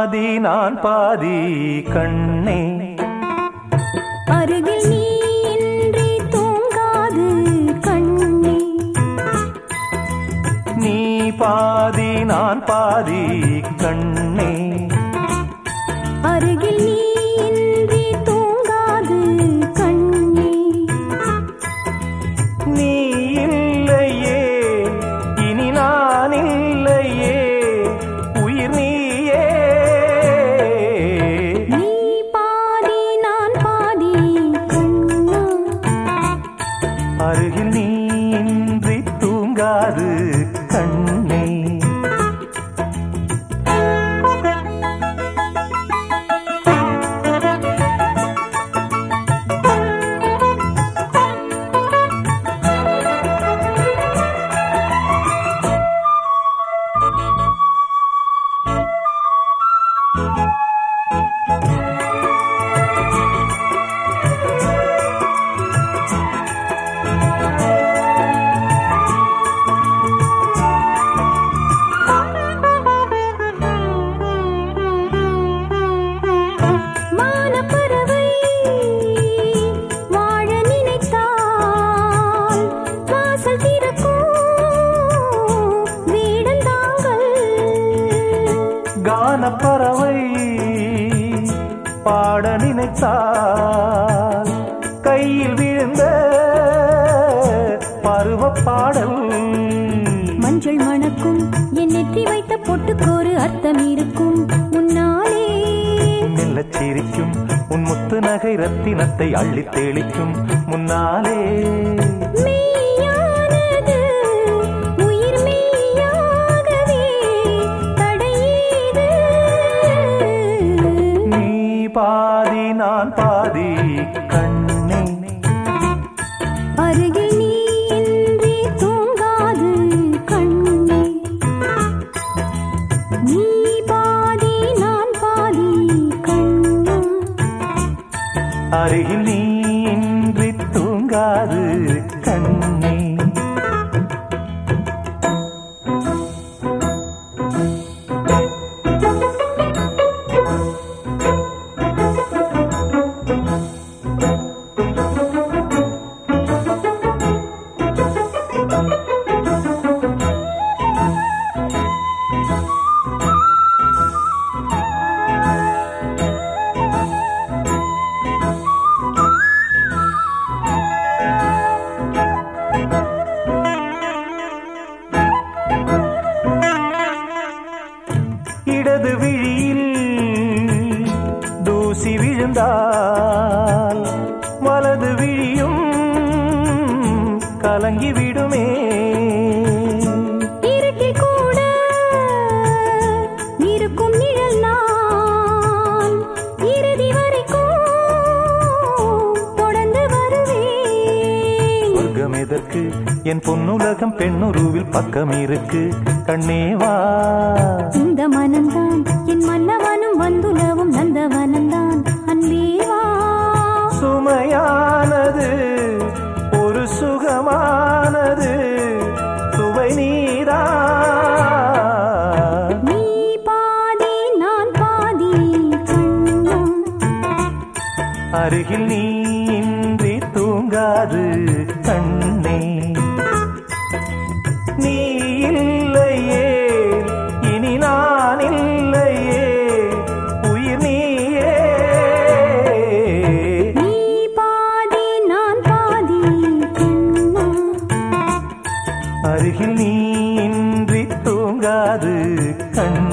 பாதி நான் பாதி கண்ணே. அருகில் நீ இன்றி தூங்காது கண்ணே. நீ பாதி நான் பாதி கண்ணே. அருகில் நீ கானப்பறவை பாட நினைத்தால் கையில் விழுந்த பருவ பாடல். மஞ்சள் மணக்கும் என் நெற்றி வைத்த பொட்டுக்கோரு அர்த்தம் இருக்கும். முன்னாலே மெல்லச் சிரிக்கும் உன் முத்து நகை ரத்தினத்தை அள்ளித் தெளிக்கும். முன்னாலே அருகில் வரைக்கும் தொடர்ந்து வருவேன். சொர்க்கம் எதற்கு என் பொன்னுலகம் பெண்ணுருவில் பக்கம் இருக்கு கண்ணேவா இந்த மனம்தான் அருகில் நீ இன்றி தூங்காது கண்ணே. நீ இல்லையே இனி நான் இல்லையே உயிர் நீயே. நீ பாதி நான் பாதி அருகில் நீ இன்றி தூங்காது கண்ணே.